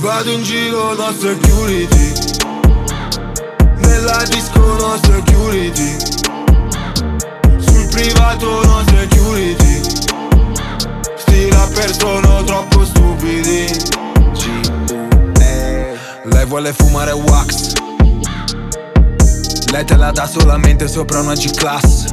Vado in giro no security. Nella disco no security. Sul privato no security. Sti rapper sono troppo stupidi. Lei vuole fumare wax. Lei te la dà solamente sopra una G-Class.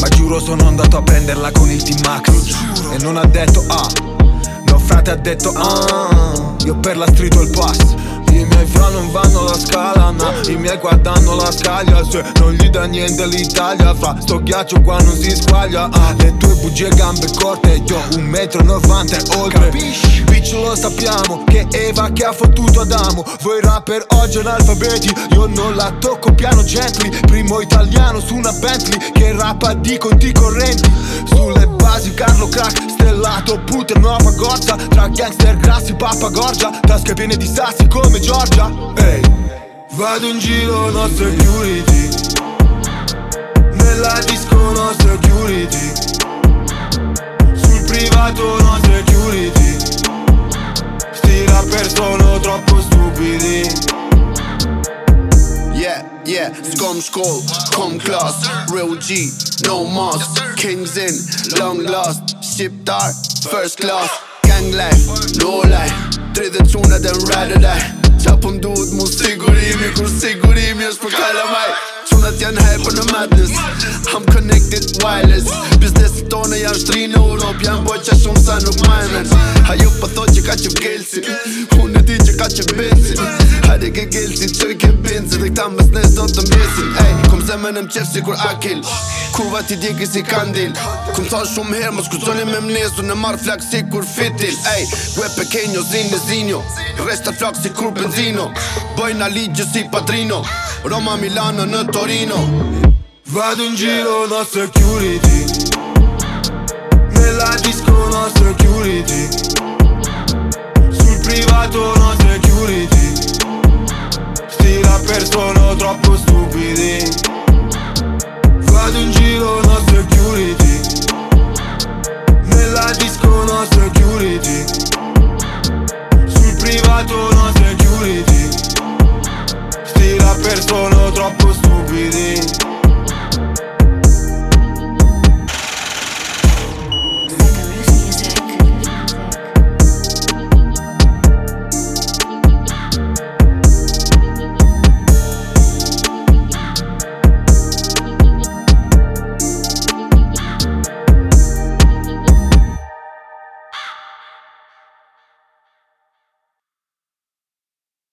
Ma giuro sono andato a prenderla con il T-Max. E non ha detto ah mio frate ha detto ah Io per la street ho il pass. I miei fra non vanno alla scala, no I miei guardano la scaglia. Se non gli dà niente l'Italia Fra sto ghiaccio qua non si squaglia ah. Le tue bugie gambe corte Io un metro novanta e oltre. Capisci? Bitch lo sappiamo Che Eva che ha fottuto Adamo. Voi rapper oggi analfabeti Io non la tocco piano gently. Primo italiano su una Bentley Che rappa di conti correnti Sulle basi Carlo Crack Stellato puter nuova gozza Tra gangster grassi pappagorgia Tasche piene di sassi come Georgia Ehi, vado in giro no security. Nella disco no security. Sul privato no security. Sti rapper sono troppo stupidi Yeah, s'kom shkoll, kom klas. Real G, no mas. Kings in, long last. Shqiptar, first class. Gang life, no life 30 qunat e m'rade daj Qa pëm duhet mu sigurimi Kur sigurimi është për kalamaj. Qunat janë hype në madness. I'm connected wireless. Business tonë janë shtri në Europë Janë boj që shumë sa nuk majmen. Ajo për thot që ka që vgelsi Unë e di që ka që bensin Hajde ke gelsi që i ke bensin Dhe këta mës nes do të mbesin Ej, kom zemën e mqef si kur akil. Kurva ti djeki si kandil. Kom tha shumë herë mos kuzoni me mnesu Në marë flak si kur fitil Ej, gue pekenjo, zinë zinjo Resta flak si kur benzino Bojna ligjë si patrino Roma, Milano, në Torino Vado in giro no security. Nella disco no security. Sul privato no security. Sti rapper sono troppo stupidi. Vado in giro no security